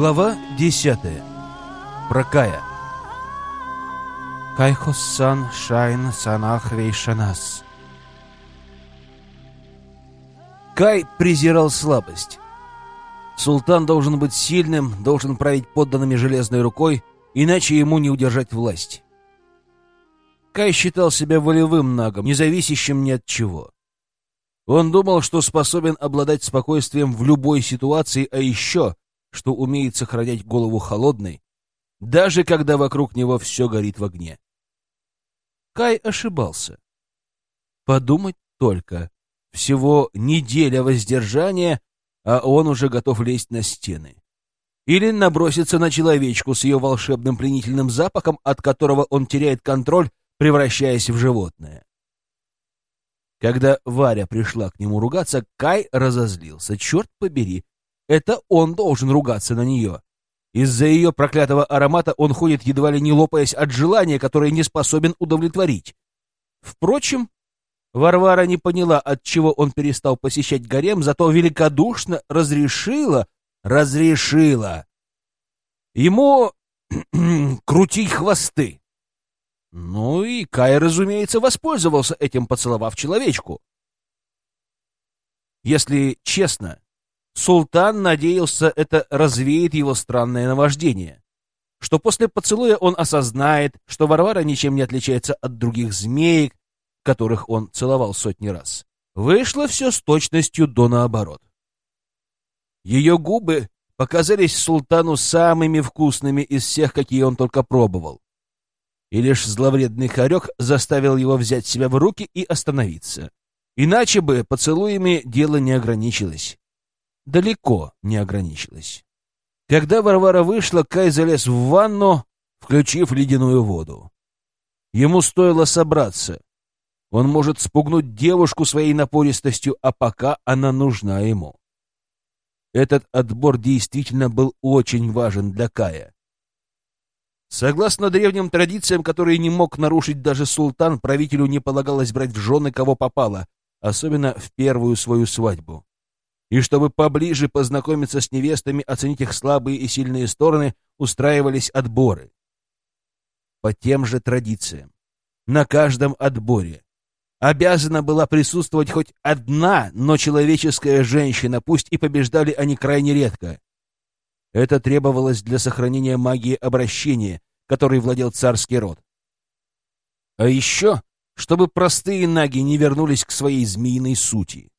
Глава десятая. Про Кая. Кайхос-сан шайн санах вейшанас. Кай презирал слабость. Султан должен быть сильным, должен править подданными железной рукой, иначе ему не удержать власть. Кай считал себя волевым нагом, независящим ни от чего. Он думал, что способен обладать спокойствием в любой ситуации, а еще, что умеет сохранять голову холодной, даже когда вокруг него все горит в огне. Кай ошибался. Подумать только. Всего неделя воздержания, а он уже готов лезть на стены. Или наброситься на человечку с ее волшебным пленительным запахом, от которого он теряет контроль, превращаясь в животное. Когда Варя пришла к нему ругаться, Кай разозлился. Черт побери, это он должен ругаться на нее. Из-за ее проклятого аромата он ходит, едва ли не лопаясь от желания, которое не способен удовлетворить. Впрочем, Варвара не поняла, от чего он перестал посещать гарем, зато великодушно разрешила, разрешила ему крутить хвосты. Ну и Кай, разумеется, воспользовался этим, поцеловав человечку. Если честно, султан надеялся, это развеет его странное наваждение, что после поцелуя он осознает, что Варвара ничем не отличается от других змеек, которых он целовал сотни раз. Вышло все с точностью до наоборот. Ее губы показались султану самыми вкусными из всех, какие он только пробовал и лишь зловредный хорек заставил его взять себя в руки и остановиться. Иначе бы поцелуями дело не ограничилось. Далеко не ограничилось. Когда Варвара вышла, Кай залез в ванну, включив ледяную воду. Ему стоило собраться. Он может спугнуть девушку своей напористостью, а пока она нужна ему. Этот отбор действительно был очень важен для Кая. Согласно древним традициям, которые не мог нарушить даже султан, правителю не полагалось брать в жены кого попало, особенно в первую свою свадьбу. И чтобы поближе познакомиться с невестами, оценить их слабые и сильные стороны, устраивались отборы. По тем же традициям. На каждом отборе обязана была присутствовать хоть одна, но человеческая женщина, пусть и побеждали они крайне редко. Это требовалось для сохранения магии обращения, которой владел царский род. А еще, чтобы простые наги не вернулись к своей змеиной сути.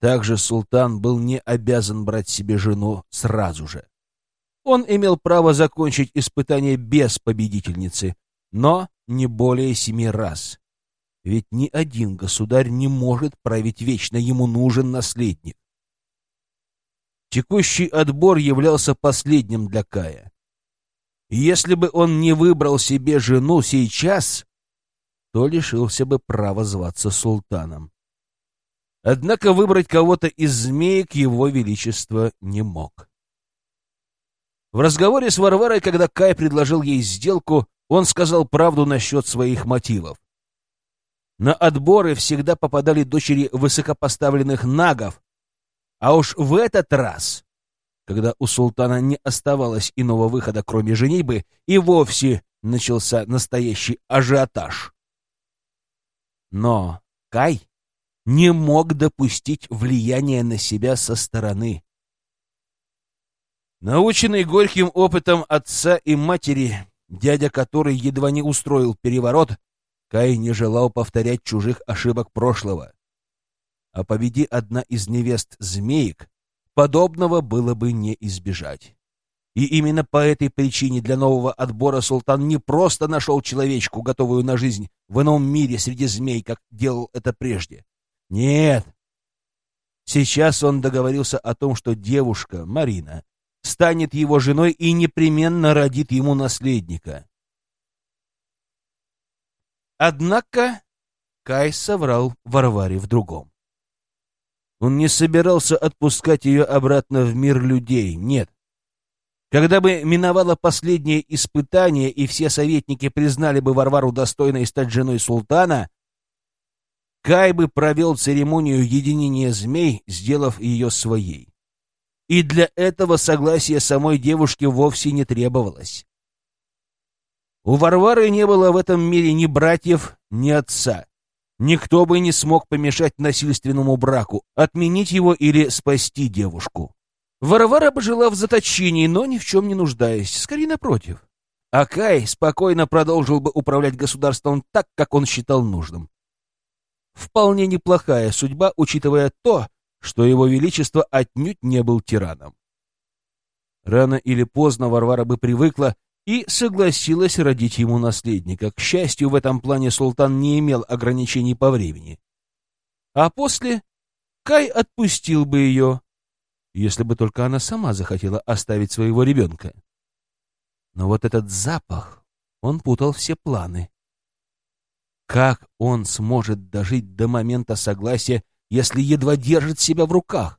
Также султан был не обязан брать себе жену сразу же. Он имел право закончить испытание без победительницы, но не более семи раз. Ведь ни один государь не может править вечно, ему нужен наследник. Текущий отбор являлся последним для Кая. Если бы он не выбрал себе жену сейчас, то лишился бы права зваться султаном. Однако выбрать кого-то из змеек его величество не мог. В разговоре с Варварой, когда Кай предложил ей сделку, он сказал правду насчет своих мотивов. На отборы всегда попадали дочери высокопоставленных нагов, а уж в этот раз, когда у султана не оставалось иного выхода, кроме женитьбы, и вовсе начался настоящий ажиотаж. Но Кай не мог допустить влияния на себя со стороны. Наученный горьким опытом отца и матери, дядя который едва не устроил переворот, Кай не желал повторять чужих ошибок прошлого а победи одна из невест змеек, подобного было бы не избежать. И именно по этой причине для нового отбора султан не просто нашел человечку, готовую на жизнь в ином мире среди змей, как делал это прежде. Нет. Сейчас он договорился о том, что девушка, Марина, станет его женой и непременно родит ему наследника. Однако Кай соврал Варваре в другом. Он не собирался отпускать ее обратно в мир людей, нет. Когда бы миновало последнее испытание, и все советники признали бы Варвару достойной стать женой султана, Кай бы провел церемонию единения змей, сделав ее своей. и для этого согласия самой девушки вовсе не требовалось. У Варвары не было в этом мире ни братьев, ни отца. Никто бы не смог помешать насильственному браку, отменить его или спасти девушку. Варвара бы жила в заточении, но ни в чем не нуждаясь, скорее напротив. А Кай спокойно продолжил бы управлять государством так, как он считал нужным. Вполне неплохая судьба, учитывая то, что его величество отнюдь не был тираном. Рано или поздно Варвара бы привыкла и согласилась родить ему наследника. К счастью, в этом плане султан не имел ограничений по времени. А после Кай отпустил бы ее, если бы только она сама захотела оставить своего ребенка. Но вот этот запах, он путал все планы. Как он сможет дожить до момента согласия если едва держит себя в руках?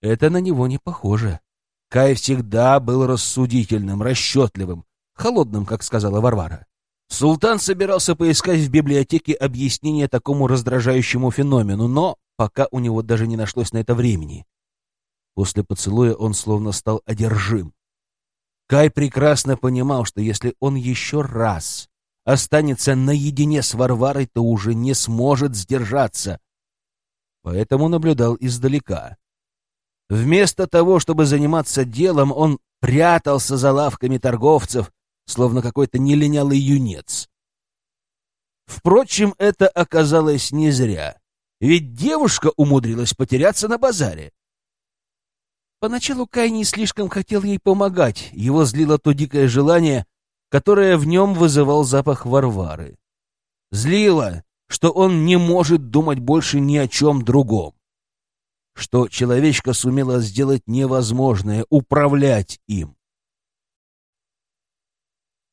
Это на него не похоже. Кай всегда был рассудительным, расчетливым, холодным, как сказала Варвара. Султан собирался поискать в библиотеке объяснение такому раздражающему феномену, но пока у него даже не нашлось на это времени. После поцелуя он словно стал одержим. Кай прекрасно понимал, что если он еще раз останется наедине с Варварой, то уже не сможет сдержаться, поэтому наблюдал издалека. Вместо того, чтобы заниматься делом, он прятался за лавками торговцев, словно какой-то нелинялый юнец. Впрочем, это оказалось не зря, ведь девушка умудрилась потеряться на базаре. Поначалу Кай не слишком хотел ей помогать, его злило то дикое желание, которое в нем вызывал запах Варвары. Злило, что он не может думать больше ни о чем другом. Что человечка сумела сделать невозможное — управлять им.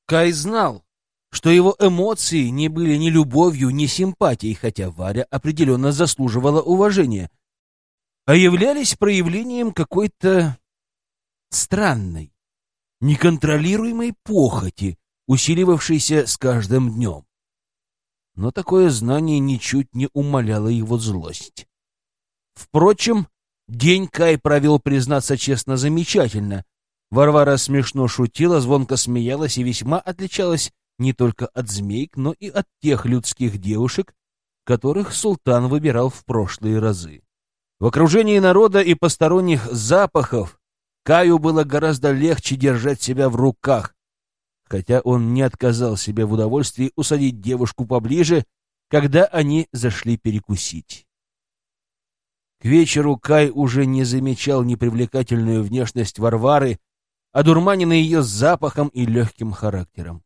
Кай знал, что его эмоции не были ни любовью, ни симпатией, хотя Варя определенно заслуживала уважения, а являлись проявлением какой-то странной, неконтролируемой похоти, усиливавшейся с каждым днем но такое знание ничуть не умаляло его злость. Впрочем, день Кай провел, признаться честно, замечательно. Варвара смешно шутила, звонко смеялась и весьма отличалась не только от змейк, но и от тех людских девушек, которых султан выбирал в прошлые разы. В окружении народа и посторонних запахов Каю было гораздо легче держать себя в руках, хотя он не отказал себе в удовольствии усадить девушку поближе, когда они зашли перекусить. К вечеру Кай уже не замечал непривлекательную внешность Варвары, одурманенный ее запахом и легким характером.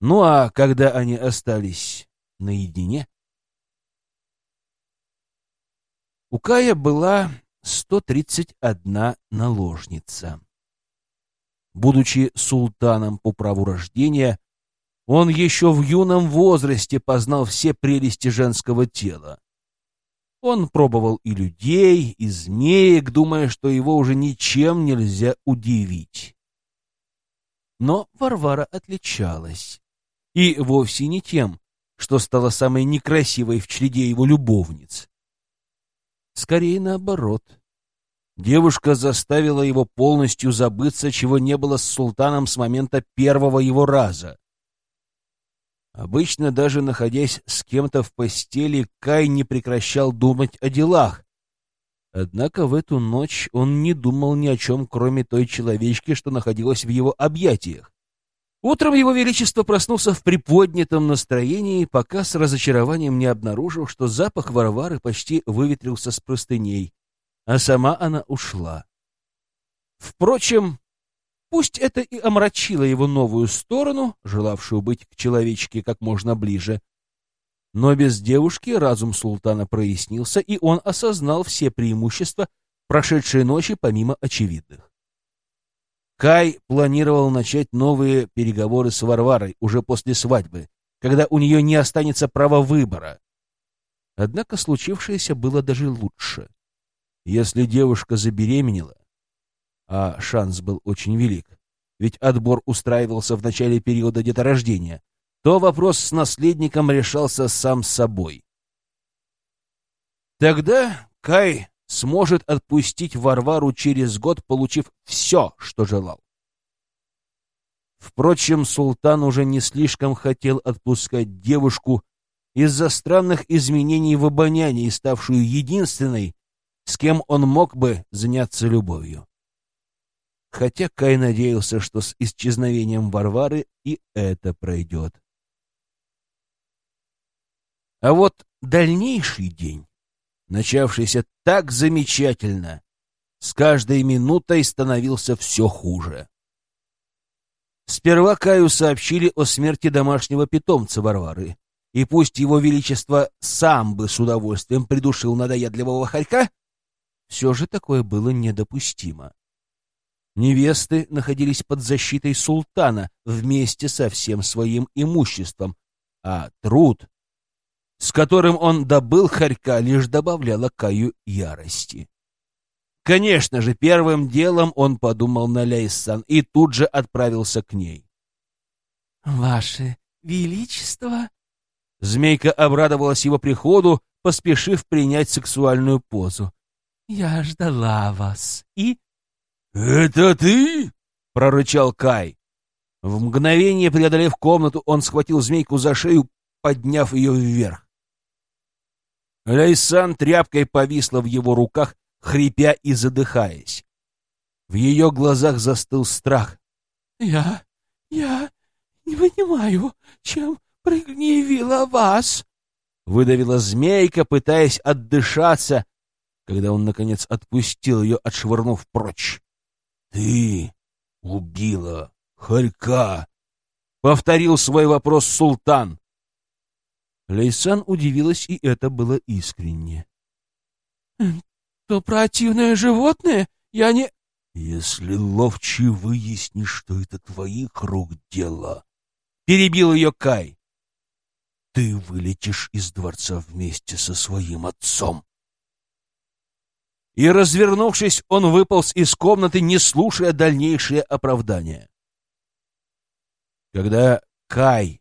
Ну а когда они остались наедине... У Кая была 131 наложница. Будучи султаном по праву рождения, он еще в юном возрасте познал все прелести женского тела. Он пробовал и людей, и змеек, думая, что его уже ничем нельзя удивить. Но Варвара отличалась. И вовсе не тем, что стала самой некрасивой в череде его любовниц. Скорее наоборот. Девушка заставила его полностью забыться, чего не было с султаном с момента первого его раза. Обычно, даже находясь с кем-то в постели, Кай не прекращал думать о делах. Однако в эту ночь он не думал ни о чем, кроме той человечки, что находилась в его объятиях. Утром его величество проснулся в приподнятом настроении, пока с разочарованием не обнаружил, что запах Варвары почти выветрился с простыней, а сама она ушла. Впрочем, пусть это и омрачило его новую сторону, желавшую быть к человечке как можно ближе, но без девушки разум султана прояснился, и он осознал все преимущества прошедшей ночи помимо очевидных. Кай планировал начать новые переговоры с Варварой уже после свадьбы, когда у нее не останется права выбора. Однако случившееся было даже лучше. Если девушка забеременела, а шанс был очень велик, ведь отбор устраивался в начале периода деторождения, то вопрос с наследником решался сам собой. Тогда Кай сможет отпустить Варвару через год, получив все, что желал. Впрочем, султан уже не слишком хотел отпускать девушку из-за странных изменений в обонянии, ставшую единственной, с кем он мог бы заняться любовью. Хотя Кай надеялся, что с исчезновением Варвары и это пройдет. А вот дальнейший день, начавшийся так замечательно, с каждой минутой становился все хуже. Сперва Каю сообщили о смерти домашнего питомца Варвары, и пусть его величество сам бы с удовольствием придушил надоедливого хорька, все же такое было недопустимо. Невесты находились под защитой султана вместе со всем своим имуществом, а труд, с которым он добыл хорька, лишь добавлял Каю ярости. Конечно же, первым делом он подумал на Лейсан и тут же отправился к ней. «Ваше Величество!» Змейка обрадовалась его приходу, поспешив принять сексуальную позу. «Я ждала вас и...» «Это ты?» — прорычал Кай. В мгновение преодолев комнату, он схватил змейку за шею, подняв ее вверх. Лейсан тряпкой повисла в его руках, хрипя и задыхаясь. В ее глазах застыл страх. «Я... я не понимаю, чем прогневила вас?» Выдавила змейка, пытаясь отдышаться, когда он, наконец, отпустил ее, отшвырнув прочь. «Ты убила хорька!» — повторил свой вопрос султан. Лейсан удивилась, и это было искренне. «То противное животное? Я не...» «Если ловче выяснишь, что это твоих рук дело...» Перебил ее Кай. «Ты вылетишь из дворца вместе со своим отцом!» И, развернувшись, он выполз из комнаты, не слушая дальнейшие оправдания. Когда Кай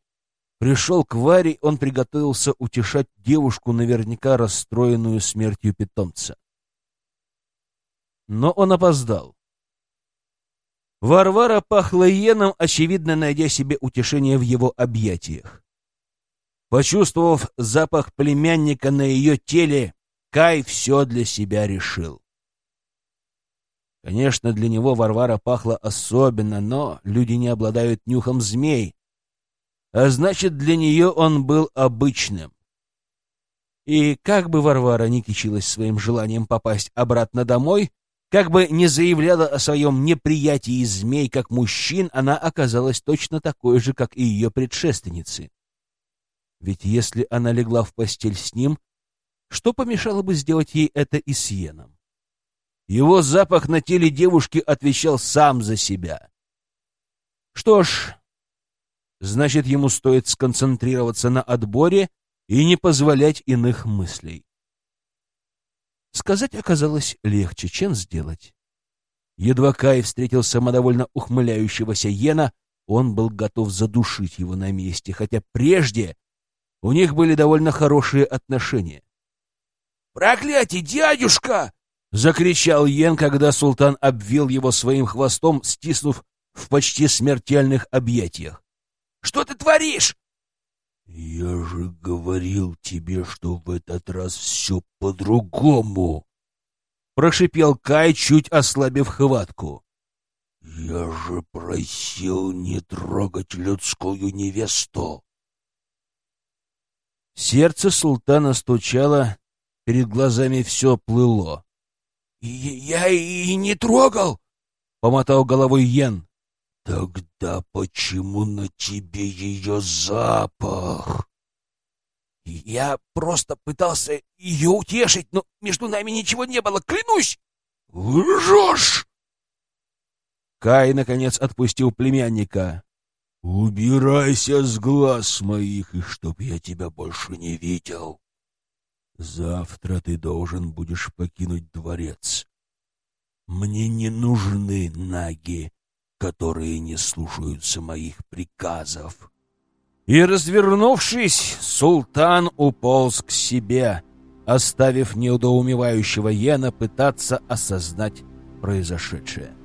пришел к Варе, он приготовился утешать девушку, наверняка расстроенную смертью питомца. Но он опоздал. Варвара пахла иеном, очевидно, найдя себе утешение в его объятиях. Почувствовав запах племянника на ее теле, Кай все для себя решил. Конечно, для него Варвара пахла особенно, но люди не обладают нюхом змей, а значит, для нее он был обычным. И как бы Варвара не кичилась своим желанием попасть обратно домой, как бы не заявляла о своем неприятии змей как мужчин, она оказалась точно такой же, как и ее предшественницы. Ведь если она легла в постель с ним, что помешало бы сделать ей это и с Йеном? Его запах на теле девушки отвечал сам за себя. Что ж, значит, ему стоит сконцентрироваться на отборе и не позволять иных мыслей. Сказать оказалось легче, чем сделать. Едва Кай встретил самодовольно ухмыляющегося Йена, он был готов задушить его на месте, хотя прежде у них были довольно хорошие отношения. «Проклятие, дядюшка!» — закричал Йен, когда султан обвил его своим хвостом, стиснув в почти смертельных объятиях. «Что ты творишь?» «Я же говорил тебе, что в этот раз все по-другому!» Прошипел Кай, чуть ослабив хватку. «Я же просил не трогать людскую невесту!» Сердце султана стучало, Перед глазами все плыло. «Я и не трогал!» — помотал головой Йен. «Тогда почему на тебе ее запах?» «Я просто пытался ее утешить, но между нами ничего не было, клянусь!» «Лжешь!» Кай, наконец, отпустил племянника. «Убирайся с глаз моих, и чтоб я тебя больше не видел!» Завтра ты должен будешь покинуть дворец. Мне не нужны наги, которые не слушаются моих приказов. И, развернувшись, султан уполз к себе, оставив неудоумевающего Йена пытаться осознать произошедшее.